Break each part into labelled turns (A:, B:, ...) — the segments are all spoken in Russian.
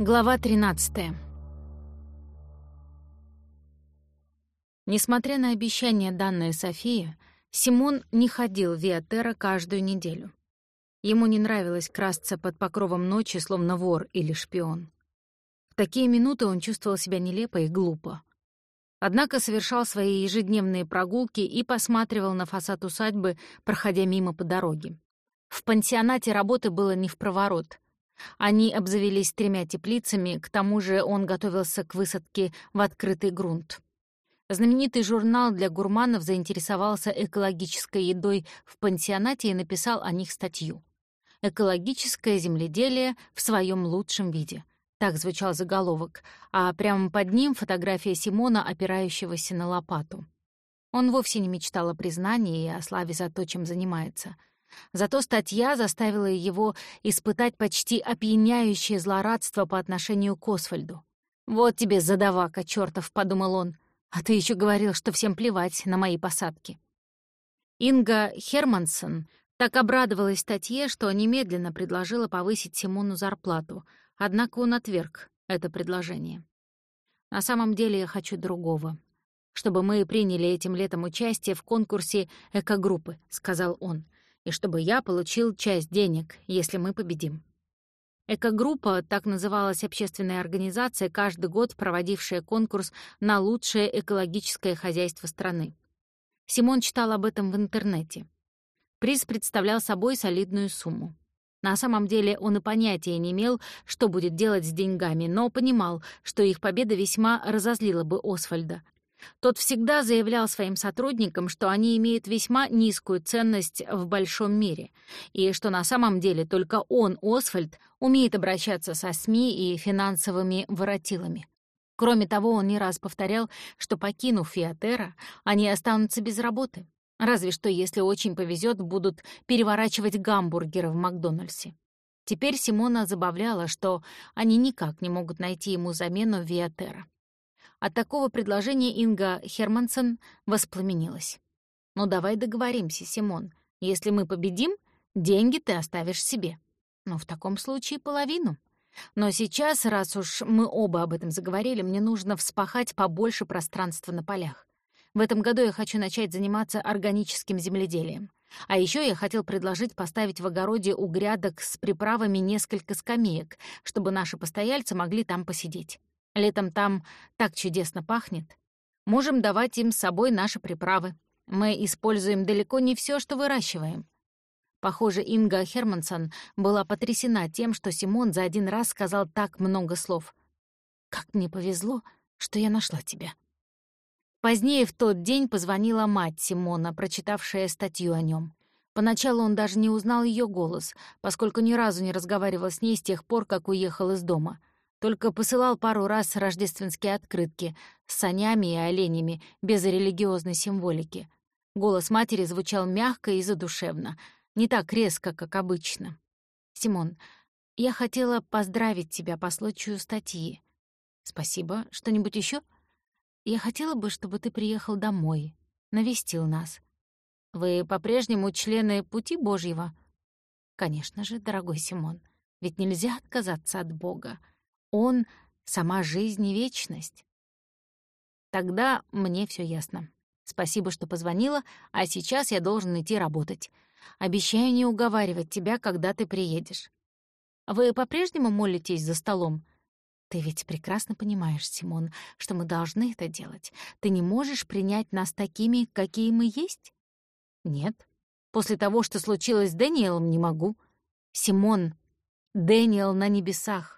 A: Глава 13. Несмотря на обещание, данное Софии, Симон не ходил в Виатера каждую неделю. Ему не нравилось красться под покровом ночи, словно вор или шпион. В такие минуты он чувствовал себя нелепо и глупо. Однако совершал свои ежедневные прогулки и посматривал на фасад усадьбы, проходя мимо по дороге. В пансионате работы было не в проворот — они обзавелись тремя теплицами, к тому же он готовился к высадке в открытый грунт. Знаменитый журнал для гурманов заинтересовался экологической едой в пансионате и написал о них статью. «Экологическое земледелие в своем лучшем виде». Так звучал заголовок, а прямо под ним фотография Симона, опирающегося на лопату. Он вовсе не мечтал о признании и о славе за то, чем занимается — Зато статья заставила его испытать почти опьяняющее злорадство по отношению к Освальду. «Вот тебе задавака, чертов», — подумал он. «А ты еще говорил, что всем плевать на мои посадки». Инга Хермансон так обрадовалась статье, что немедленно предложила повысить Симону зарплату, однако он отверг это предложение. «На самом деле я хочу другого. Чтобы мы приняли этим летом участие в конкурсе «Экогруппы», — сказал он и чтобы я получил часть денег, если мы победим. Экогруппа, так называлась общественная организация, каждый год проводившая конкурс на лучшее экологическое хозяйство страны. Симон читал об этом в интернете. Приз представлял собой солидную сумму. На самом деле он и понятия не имел, что будет делать с деньгами, но понимал, что их победа весьма разозлила бы Освальда, тот всегда заявлял своим сотрудникам, что они имеют весьма низкую ценность в большом мире, и что на самом деле только он, Освальд, умеет обращаться со СМИ и финансовыми воротилами. Кроме того, он не раз повторял, что, покинув Фиатера, они останутся без работы. Разве что, если очень повезет, будут переворачивать гамбургеры в Макдональдсе. Теперь Симона забавляла, что они никак не могут найти ему замену Виатера. От такого предложения Инга Хермансон воспламенилась. «Ну давай договоримся, Симон. Если мы победим, деньги ты оставишь себе. Ну, в таком случае половину. Но сейчас, раз уж мы оба об этом заговорили, мне нужно вспахать побольше пространства на полях. В этом году я хочу начать заниматься органическим земледелием. А еще я хотел предложить поставить в огороде у грядок с приправами несколько скамеек, чтобы наши постояльцы могли там посидеть. Летом там так чудесно пахнет. Можем давать им с собой наши приправы. Мы используем далеко не все, что выращиваем. Похоже, Инга Хермансон была потрясена тем, что Симон за один раз сказал так много слов. «Как мне повезло, что я нашла тебя». Позднее в тот день позвонила мать Симона, прочитавшая статью о нем. Поначалу он даже не узнал ее голос, поскольку ни разу не разговаривал с ней с тех пор, как уехал из дома. Только посылал пару раз рождественские открытки с санями и оленями, без религиозной символики. Голос матери звучал мягко и задушевно, не так резко, как обычно. «Симон, я хотела поздравить тебя по случаю статьи. Спасибо. Что-нибудь еще? Я хотела бы, чтобы ты приехал домой, навестил нас. Вы по-прежнему члены Пути Божьего?» «Конечно же, дорогой Симон, ведь нельзя отказаться от Бога. Он — сама жизнь и вечность. Тогда мне все ясно. Спасибо, что позвонила, а сейчас я должен идти работать. Обещаю не уговаривать тебя, когда ты приедешь. Вы по-прежнему молитесь за столом? Ты ведь прекрасно понимаешь, Симон, что мы должны это делать. Ты не можешь принять нас такими, какие мы есть? Нет. После того, что случилось с Дэниелом, не могу. Симон, Дэниел на небесах.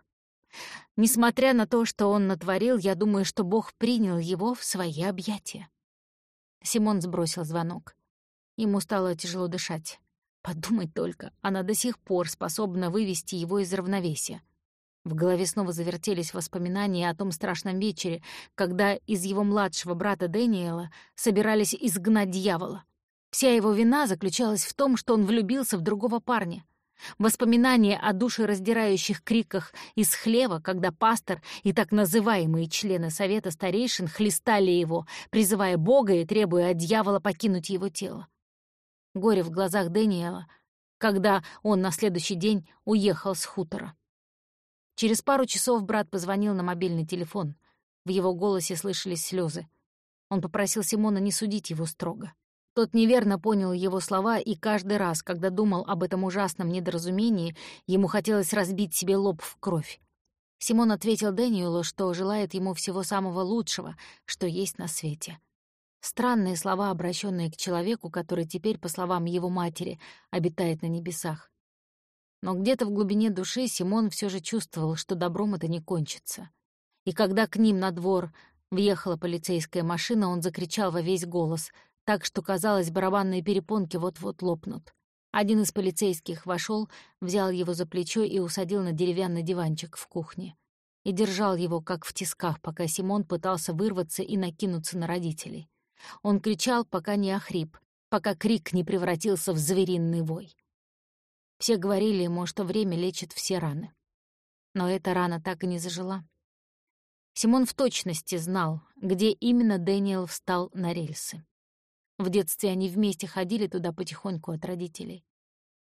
A: Несмотря на то, что он натворил, я думаю, что Бог принял его в свои объятия. Симон сбросил звонок. Ему стало тяжело дышать. Подумать только, она до сих пор способна вывести его из равновесия. В голове снова завертелись воспоминания о том страшном вечере, когда из его младшего брата Дэниела собирались изгнать дьявола. Вся его вина заключалась в том, что он влюбился в другого парня. Воспоминания о душераздирающих криках из хлева, когда пастор и так называемые члены Совета Старейшин хлестали его, призывая Бога и требуя от дьявола покинуть его тело. Горе в глазах Дэниела, когда он на следующий день уехал с хутора. Через пару часов брат позвонил на мобильный телефон. В его голосе слышались слезы. Он попросил Симона не судить его строго. Тот неверно понял его слова, и каждый раз, когда думал об этом ужасном недоразумении, ему хотелось разбить себе лоб в кровь. Симон ответил Дэниелу, что желает ему всего самого лучшего, что есть на свете. Странные слова, обращенные к человеку, который теперь, по словам его матери, обитает на небесах. Но где-то в глубине души Симон все же чувствовал, что добром это не кончится. И когда к ним на двор въехала полицейская машина, он закричал во весь голос, так что, казалось, барабанные перепонки вот-вот лопнут. Один из полицейских вошел, взял его за плечо и усадил на деревянный диванчик в кухне. И держал его, как в тисках, пока Симон пытался вырваться и накинуться на родителей. Он кричал, пока не охрип, пока крик не превратился в звериный вой. Все говорили ему, что время лечит все раны. Но эта рана так и не зажила. Симон в точности знал, где именно Дэниел встал на рельсы. В детстве они вместе ходили туда потихоньку от родителей.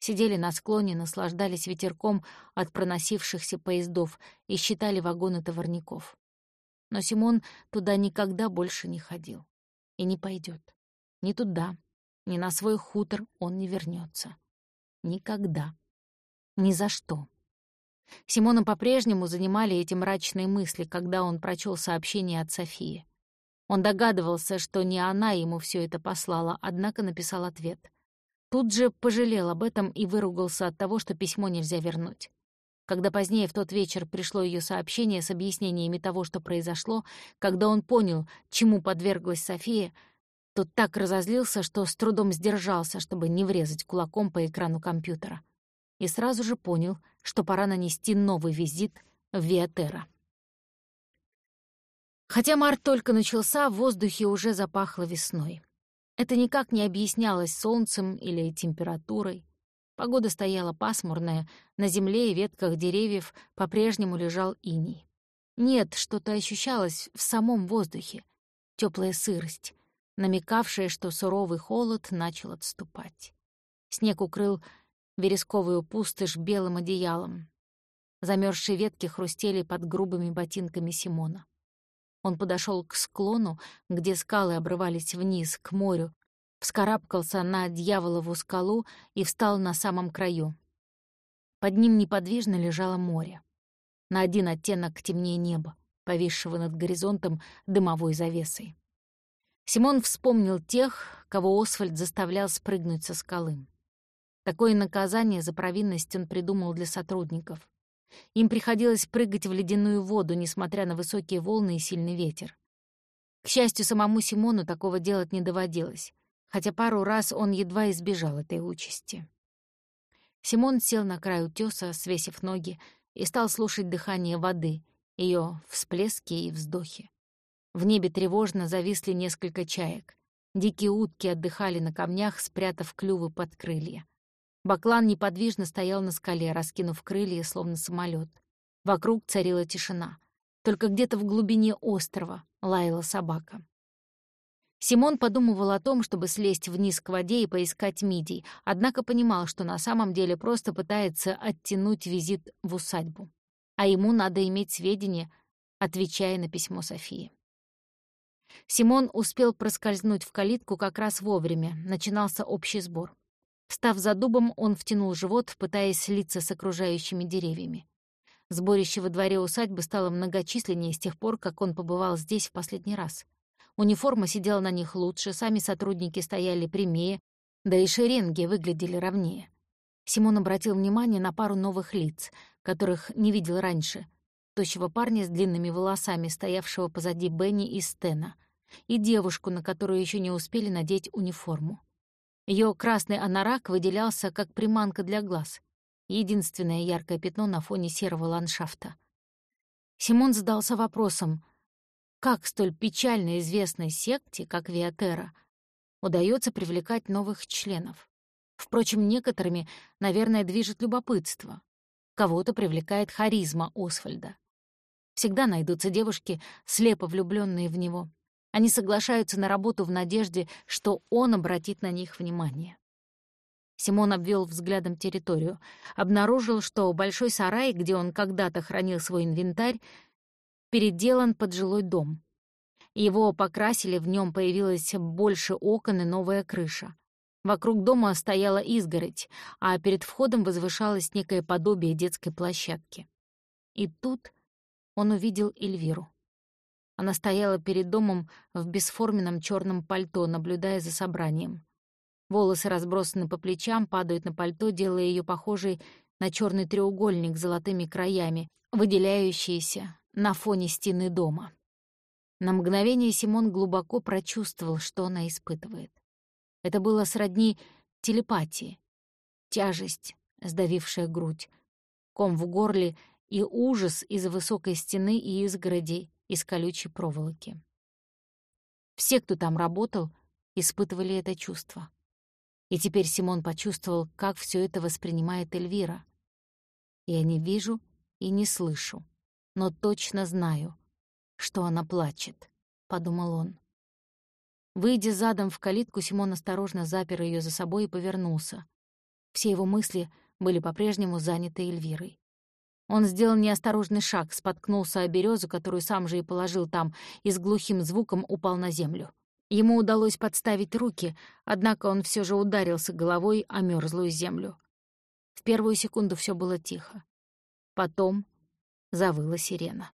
A: Сидели на склоне, наслаждались ветерком от проносившихся поездов и считали вагоны товарников. Но Симон туда никогда больше не ходил. И не пойдет. Ни туда, ни на свой хутор он не вернется. Никогда. Ни за что. Симона по-прежнему занимали эти мрачные мысли, когда он прочел сообщение от Софии. Он догадывался, что не она ему все это послала, однако написал ответ. Тут же пожалел об этом и выругался от того, что письмо нельзя вернуть. Когда позднее в тот вечер пришло ее сообщение с объяснениями того, что произошло, когда он понял, чему подверглась София, то так разозлился, что с трудом сдержался, чтобы не врезать кулаком по экрану компьютера. И сразу же понял, что пора нанести новый визит в Виатера. Хотя март только начался, в воздухе уже запахло весной. Это никак не объяснялось солнцем или температурой. Погода стояла пасмурная, на земле и ветках деревьев по-прежнему лежал иней. Нет, что-то ощущалось в самом воздухе. Теплая сырость, намекавшая, что суровый холод начал отступать. Снег укрыл вересковую пустошь белым одеялом. Замерзшие ветки хрустели под грубыми ботинками Симона. Он подошел к склону, где скалы обрывались вниз, к морю, вскарабкался на дьяволову скалу и встал на самом краю. Под ним неподвижно лежало море. На один оттенок темнее неба, повисшего над горизонтом дымовой завесой. Симон вспомнил тех, кого Освальд заставлял спрыгнуть со скалы. Такое наказание за провинность он придумал для сотрудников. Им приходилось прыгать в ледяную воду, несмотря на высокие волны и сильный ветер. К счастью, самому Симону такого делать не доводилось, хотя пару раз он едва избежал этой участи. Симон сел на край утёса, свесив ноги, и стал слушать дыхание воды, ее всплески и вздохи. В небе тревожно зависли несколько чаек. Дикие утки отдыхали на камнях, спрятав клювы под крылья. Баклан неподвижно стоял на скале, раскинув крылья, словно самолет. Вокруг царила тишина. Только где-то в глубине острова лаяла собака. Симон подумывал о том, чтобы слезть вниз к воде и поискать мидий, однако понимал, что на самом деле просто пытается оттянуть визит в усадьбу. А ему надо иметь сведения, отвечая на письмо Софии. Симон успел проскользнуть в калитку как раз вовремя, начинался общий сбор. Встав за дубом, он втянул живот, пытаясь слиться с окружающими деревьями. Сборище во дворе усадьбы стало многочисленнее с тех пор, как он побывал здесь в последний раз. Униформа сидела на них лучше, сами сотрудники стояли прямее, да и шеренги выглядели ровнее. Симон обратил внимание на пару новых лиц, которых не видел раньше. Тощего парня с длинными волосами, стоявшего позади Бенни и Стена, и девушку, на которую еще не успели надеть униформу. Ее красный анорак выделялся как приманка для глаз. Единственное яркое пятно на фоне серого ландшафта. Симон задался вопросом, как столь печально известной секте, как Виатера, удается привлекать новых членов. Впрочем, некоторыми, наверное, движет любопытство. Кого-то привлекает харизма Освальда. Всегда найдутся девушки, слепо влюбленные в него. Они соглашаются на работу в надежде, что он обратит на них внимание. Симон обвел взглядом территорию. Обнаружил, что большой сарай, где он когда-то хранил свой инвентарь, переделан под жилой дом. Его покрасили, в нем появилось больше окон и новая крыша. Вокруг дома стояла изгородь, а перед входом возвышалось некое подобие детской площадки. И тут он увидел Эльвиру. Она стояла перед домом в бесформенном черном пальто, наблюдая за собранием. Волосы разбросаны по плечам, падают на пальто, делая ее похожей на черный треугольник с золотыми краями, выделяющийся на фоне стены дома. На мгновение Симон глубоко прочувствовал, что она испытывает. Это было сродни телепатии. Тяжесть, сдавившая грудь, ком в горле и ужас из-за высокой стены и изгородей из колючей проволоки. Все, кто там работал, испытывали это чувство. И теперь Симон почувствовал, как все это воспринимает Эльвира. «Я не вижу и не слышу, но точно знаю, что она плачет», — подумал он. Выйдя задом в калитку, Симон осторожно запер ее за собой и повернулся. Все его мысли были по-прежнему заняты Эльвирой. Он сделал неосторожный шаг, споткнулся о березу, которую сам же и положил там, и с глухим звуком упал на землю. Ему удалось подставить руки, однако он все же ударился головой о мёрзлую землю. В первую секунду все было тихо. Потом завыла сирена.